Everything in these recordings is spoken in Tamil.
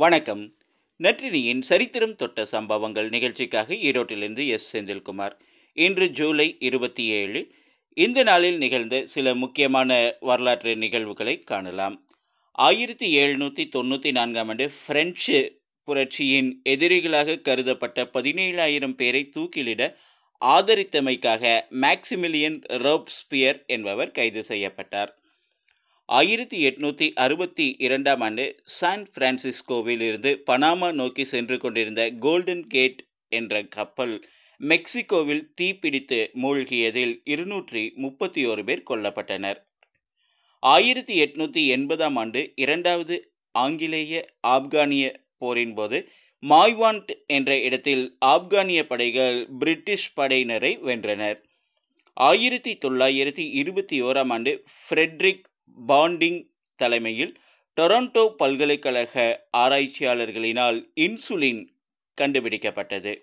வணக்கம். நற்றினியின் சரித்திரம் தொட்ட சம்பவங்கள் நிகழ்ச்சிக்காக ஈரோட்டிலிருந்து எஸ். செந்தில்குமார். இன்று ஜூலை இருபத்தி ஏழு இந்த நாளில் நிகழ்ந்த சில முக்கியமான வரலாற்று நிகழ்வுகளை காணலாம். ஆயிரத்தி எழுநூற்றி தொண்ணூற்றி நான்காம் ஆண்டு பிரெஞ்சு புரட்சியின் எதிரிகளாக கருதப்பட்ட பதினேழாயிரம் பேரை தூக்கிலிட ஆதரித்தமைக்காக மேக்சிமிலியன் ரோப்ஸ்பியர் என்பவர் கைது செய்யப்பட்டார். ஆயிரத்தி எட்நூற்றி அறுபத்தி இரண்டாம் ஆண்டு சான் பிரான்சிஸ்கோவில் இருந்து பனாமா நோக்கி சென்று கொண்டிருந்த கோல்டன் கேட் என்ற கப்பல் மெக்சிகோவில் தீப்பிடித்து மூழ்கியதில் இருநூற்றி முப்பத்தி ஓரு பேர் கொல்லப்பட்டனர். ஆயிரத்தி எட்நூற்றி எண்பதாம் ஆண்டு இரண்டாவது ஆங்கிலேய ஆப்கானிய போரின் போது மாய்வான்ட் என்ற இடத்தில் ஆப்கானிய படைகள் பிரிட்டிஷ் படையினரை வென்றனர். ஆயிரத்தி தொள்ளாயிரத்தி இருபத்தி ஓராம் ஆண்டு ஃப்ரெட்ரிக் பாண்டிங் தலைமையில் டொரண்டோ பல்கலைக்கழக ஆராய்ச்சியாளர்களினால் இன்சுலின் கண்டுபிடிக்கப்பட்டது.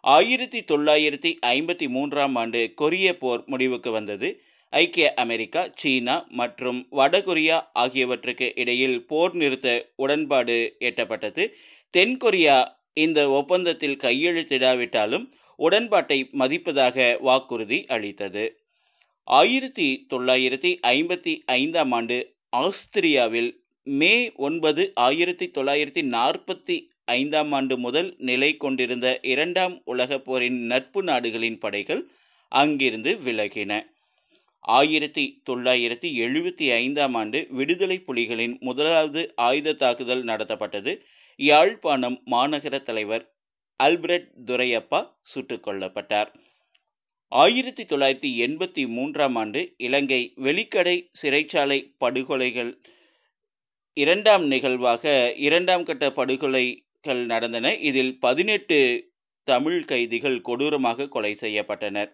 ஆயிரத்தி தொள்ளாயிரத்தி ஐம்பத்தி மூன்றாம் ஆண்டு கொரிய போர் முடிவுக்கு வந்தது. ஐக்கிய அமெரிக்கா சீனா மற்றும் வடகொரியா ஆகியவற்றுக்கு இடையில் போர் நிறுத்த உடன்பாடு எட்டப்பட்டது. தென்கொரியா இந்த ஒப்பந்தத்தில் கையெழுத்திடாவிட்டாலும் உடன்பாட்டை மதிப்பதாக வாக்குறுதி அளித்தது. ஆயிரத்தி தொள்ளாயிரத்தி ஐம்பத்தி ஐந்தாம் ஆண்டு ஆஸ்திரியாவில் மே ஒன்பது ஆயிரத்தி தொள்ளாயிரத்தி நாற்பத்தி ஐந்தாம் ஆண்டு முதல் நிலை கொண்டிருந்த இரண்டாம் உலகப் போரின் நட்பு நாடுகளின் படைகள் அங்கிருந்து விலகின. ஆயிரத்தி தொள்ளாயிரத்தி எழுபத்தி ஐந்தாம் ஆண்டு விடுதலை புலிகளின் முதலாவது ஆயுத தாக்குதல் நடத்தப்பட்டது. யாழ்ப்பாணம் மாநகர தலைவர் அல்பிரட் துரையப்பா சுட்டுக் கொல்லப்பட்டார். ஆயிரத்தி தொள்ளாயிரத்தி எண்பத்தி மூன்றாம் ஆண்டு இலங்கை வெளிக்கடை சிறைச்சாலை படுகொலைகள் இரண்டாம் நிகழ்வாக இரண்டாம் கட்ட படுகொலைகள் நடந்தன. இதில் பதினெட்டு தமிழ் கைதிகள் கொடூரமாக கொலை செய்யப்பட்டனர்.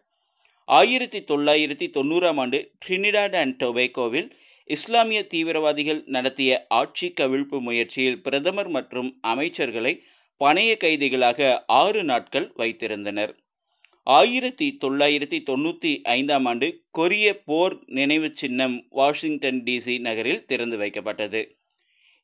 ஆயிரத்தி தொள்ளாயிரத்தி தொண்ணூறாம் ஆண்டு ட்ரினிடாட் அண்ட் டொபேக்கோவில் இஸ்லாமிய தீவிரவாதிகள் நடத்திய ஆட்சி கவிழ்ப்பு முயற்சியில் பிரதமர் மற்றும் அமைச்சர்களை பணைய கைதிகளாக ஆறு நாட்கள் வைத்திருந்தனர். ஆயிரத்தி தொள்ளாயிரத்தி தொண்ணூற்றி ஐந்தாம் ஆண்டு கொரிய போர் நினைவு சின்னம் வாஷிங்டன் டிசி நகரில் திறந்து வைக்கப்பட்டது.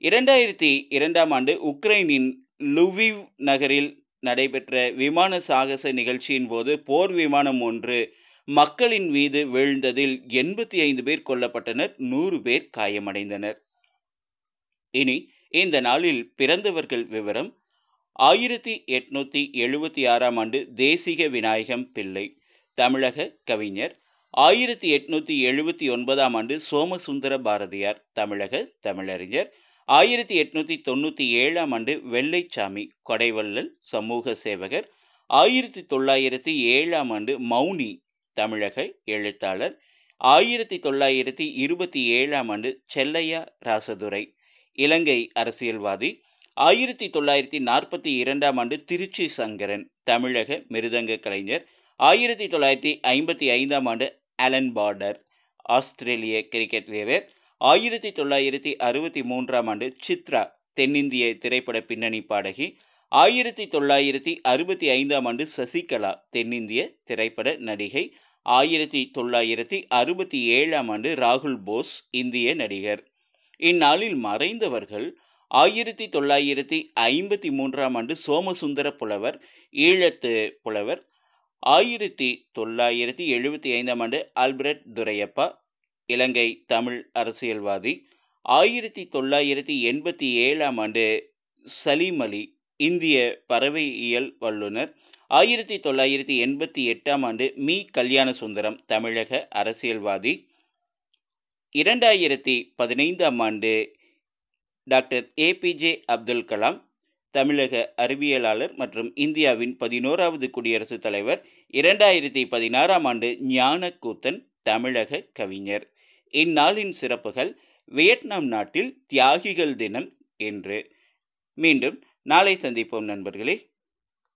இரண்டாயிரத்தி இரண்டாம் ஆண்டு உக்ரைனின் லுவிவ் நகரில் நடைபெற்ற விமான சாகச நிகழ்ச்சியின் போது போர் விமானம் ஒன்று மக்களின் மீது வீழ்ந்ததில் எண்பத்தி ஐந்து பேர் கொல்லப்பட்டனர் நூறு பேர் காயமடைந்தனர். இனி இந்த நாளில் பிறந்தவர்கள் விவரம் ஆயிரத்தி எட்நூற்றி எழுபத்தி ஆறாம் ஆண்டு தேசிக விநாயகம் பிள்ளை. தமிழக கவிஞர். ஆயிரத்தி எட்நூற்றி எழுபத்தி ஒன்பதாம் ஆண்டு சோமசுந்தர பாரதியார். தமிழக தமிழறிஞர். ஆயிரத்தி எட்நூற்றி தொண்ணூற்றி ஏழாம் ஆண்டு வெள்ளைச்சாமி. கொடைவள்ளல் சமூக சேவகர். ஆயிரத்தி தொள்ளாயிரத்தி ஏழாம் ஆண்டு மௌனி. தமிழக எழுத்தாளர். ஆயிரத்தி தொள்ளாயிரத்தி இருபத்தி ஏழாம் ஆண்டு செல்லையா ராசதுரை. இலங்கை அரசியல்வாதி. ஆயிரத்தி தொள்ளாயிரத்தி நாற்பத்தி இரண்டாம் ஆண்டு திருச்சி சங்கரன் தமிழக மிருதங்க கலைஞர். ஆயிரத்தி தொள்ளாயிரத்தி ஐம்பத்தி ஐந்தாம் ஆண்டு அலன் பார்டர் ஆஸ்திரேலிய கிரிக்கெட் வீரர். ஆயிரத்தி தொள்ளாயிரத்தி அறுபத்தி மூன்றாம் ஆண்டு சித்ரா தென்னிந்திய திரைப்பட பின்னணி பாடகி. ஆயிரத்தி தொள்ளாயிரத்தி அறுபத்தி ஐந்தாம் ஆண்டு சசிகலா தென்னிந்திய திரைப்பட நடிகை. ஆயிரத்தி தொள்ளாயிரத்தி அறுபத்தி ஏழாம் ஆண்டு ராகுல் போஸ் இந்திய நடிகர். இந்நாளில் மறைந்தவர்கள் ஆயிரத்தி தொள்ளாயிரத்தி ஐம்பத்தி மூன்றாம் ஆண்டு சோமசுந்தர புலவர் ஈழத்து புலவர். ஆயிரத்தி தொள்ளாயிரத்தி எழுபத்தி ஐந்தாம் ஆண்டு ஆல்பர்ட் துரையப்பா இலங்கை தமிழ் அரசியல்வாதி. ஆயிரத்தி தொள்ளாயிரத்தி எண்பத்தி ஏழாம் ஆண்டு சலீம் அலி இந்திய பறவையியல் வல்லுநர். ஆயிரத்தி தொள்ளாயிரத்தி எண்பத்தி எட்டாம் ஆண்டு மீ. கல்யாண சுந்தரம் தமிழக அரசியல்வாதி. இரண்டாயிரத்தி பதினைந்தாம் ஆண்டு டாக்டர் ஏபிஜே அப்துல் கலாம் தமிழக அறிவியலாளர் மற்றும் இந்தியாவின் பதினோராவது குடியரசுத் தலைவர் இரண்டாயிரத்தி பதினாறாம் ஆண்டு ஞானக்கூத்தன் தமிழக கவிஞர். இந்நாளின் சிறப்புகள் வியட்நாம் நாட்டில் தியாகிகள் தினம் என்று. மீண்டும் நாளை சந்திப்போம் நண்பர்களே.